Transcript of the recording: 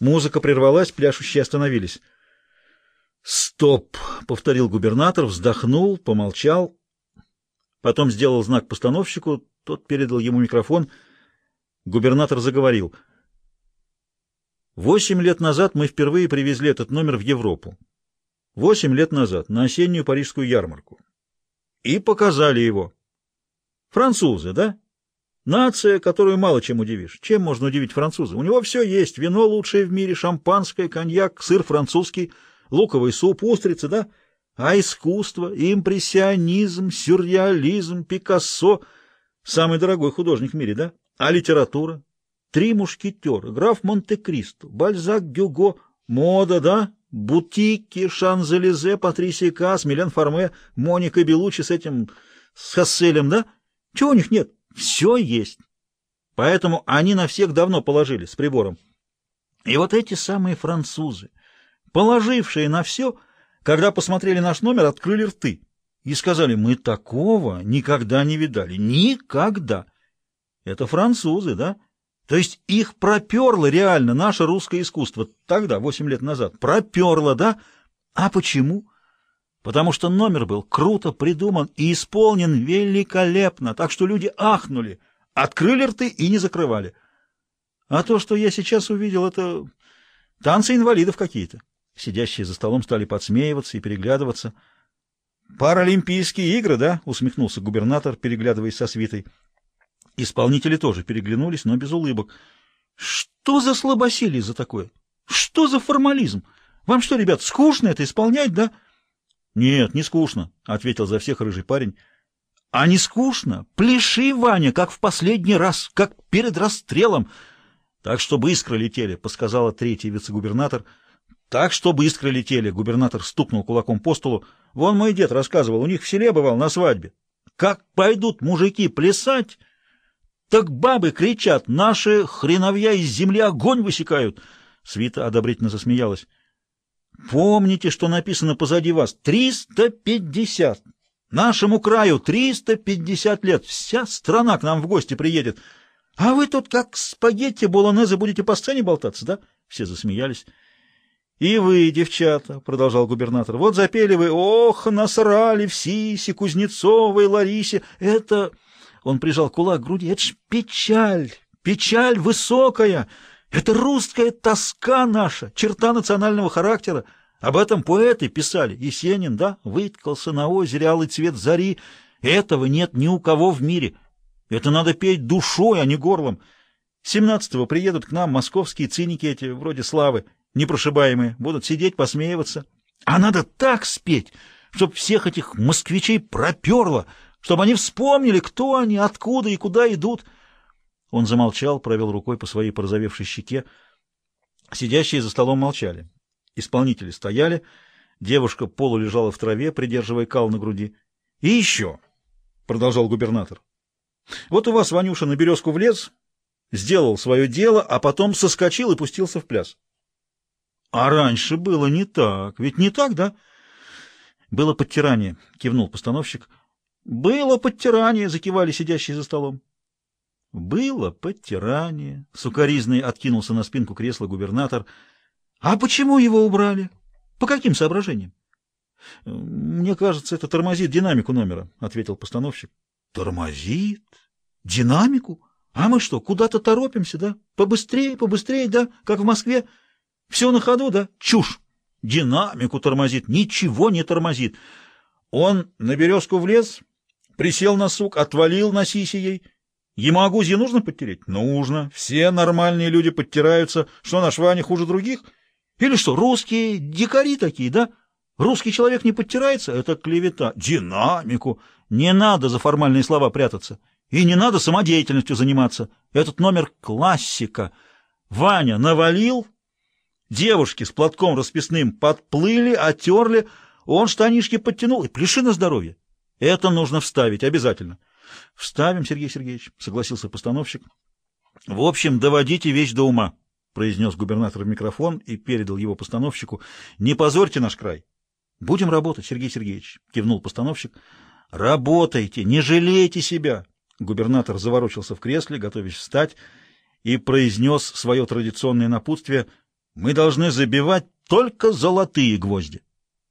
Музыка прервалась, пляшущие остановились. «Стоп!» — повторил губернатор, вздохнул, помолчал. Потом сделал знак постановщику, тот передал ему микрофон. Губернатор заговорил. «Восемь лет назад мы впервые привезли этот номер в Европу. Восемь лет назад, на осеннюю парижскую ярмарку. И показали его. Французы, да? Нация, которую мало чем удивишь. Чем можно удивить француза? У него все есть. Вино лучшее в мире, шампанское, коньяк, сыр французский, луковый суп, устрицы, да? А искусство, импрессионизм, сюрреализм, Пикассо — самый дорогой художник в мире, да? А литература? Три мушкетера, граф Монте-Кристо, Бальзак, Гюго, мода, да? Бутики, Шанзелизе, Патрисия Касс, Милен Фарме, Моника Белучи с этим, с Хасселем, да? Чего у них нет? Все есть. Поэтому они на всех давно положили с прибором. И вот эти самые французы, положившие на все, когда посмотрели наш номер, открыли рты и сказали, мы такого никогда не видали. Никогда. Это французы, да? То есть их проперло реально наше русское искусство тогда, восемь лет назад. Проперло, да? А почему? Потому что номер был круто придуман и исполнен великолепно, так что люди ахнули, открыли рты и не закрывали. А то, что я сейчас увидел, это танцы инвалидов какие-то. Сидящие за столом стали подсмеиваться и переглядываться. «Паралимпийские игры, да?» — усмехнулся губернатор, переглядываясь со свитой. Исполнители тоже переглянулись, но без улыбок. «Что за слабосилие за такое? Что за формализм? Вам что, ребят, скучно это исполнять, да?» «Нет, не скучно», — ответил за всех рыжий парень. «А не скучно? Пляши, Ваня, как в последний раз, как перед расстрелом!» «Так, чтобы искры летели», — подсказала третий вице-губернатор. «Так, чтобы искры летели», — губернатор стукнул кулаком по столу. «Вон мой дед рассказывал, у них в селе бывал на свадьбе. Как пойдут мужики плясать, так бабы кричат, наши хреновья из земли огонь высекают!» Свита одобрительно засмеялась. Помните, что написано позади вас? Триста пятьдесят. Нашему краю триста пятьдесят лет. Вся страна к нам в гости приедет. А вы тут как спагетти болонезе будете по сцене болтаться, да? Все засмеялись. И вы, девчата, — продолжал губернатор, — вот запели вы, ох, насрали в Сисе, Кузнецовой, Ларисе. Это... Он прижал кулак к груди. Это ж печаль, печаль высокая. Это русская тоска наша, черта национального характера. Об этом поэты писали. Есенин, да, выткался на озере алый цвет зари. Этого нет ни у кого в мире. Это надо петь душой, а не горлом. Семнадцатого приедут к нам московские циники эти, вроде Славы, непрошибаемые, будут сидеть, посмеиваться. А надо так спеть, чтобы всех этих москвичей проперло, чтобы они вспомнили, кто они, откуда и куда идут. Он замолчал, провел рукой по своей порозовевшей щеке. Сидящие за столом молчали. Исполнители стояли, девушка полулежала в траве, придерживая кал на груди. — И еще, — продолжал губернатор, — вот у вас Ванюша на березку влез, сделал свое дело, а потом соскочил и пустился в пляс. — А раньше было не так. Ведь не так, да? — Было подтирание, — кивнул постановщик. — Было подтирание, — закивали сидящие за столом. Было подтирание. Сукаризный откинулся на спинку кресла губернатор. А почему его убрали? По каким соображениям? Мне кажется, это тормозит динамику номера, ответил постановщик. Тормозит? Динамику? А мы что, куда-то торопимся, да? Побыстрее, побыстрее, да? Как в Москве? Все на ходу, да? Чушь! Динамику тормозит, ничего не тормозит. Он на березку влез, присел на сук, отвалил на сиси ей — Емагузье нужно подтереть? Нужно. Все нормальные люди подтираются. Что, наш Ваня хуже других? Или что, русские дикари такие, да? Русский человек не подтирается? Это клевета. Динамику. Не надо за формальные слова прятаться. И не надо самодеятельностью заниматься. Этот номер классика. Ваня навалил, девушки с платком расписным подплыли, отерли, он штанишки подтянул и пляши на здоровье. Это нужно вставить обязательно. — Вставим, Сергей Сергеевич, — согласился постановщик. — В общем, доводите вещь до ума, — произнес губернатор в микрофон и передал его постановщику. — Не позорьте наш край. — Будем работать, Сергей Сергеевич, — кивнул постановщик. — Работайте, не жалейте себя. Губернатор заворочился в кресле, готовясь встать, и произнес свое традиционное напутствие — Мы должны забивать только золотые гвозди.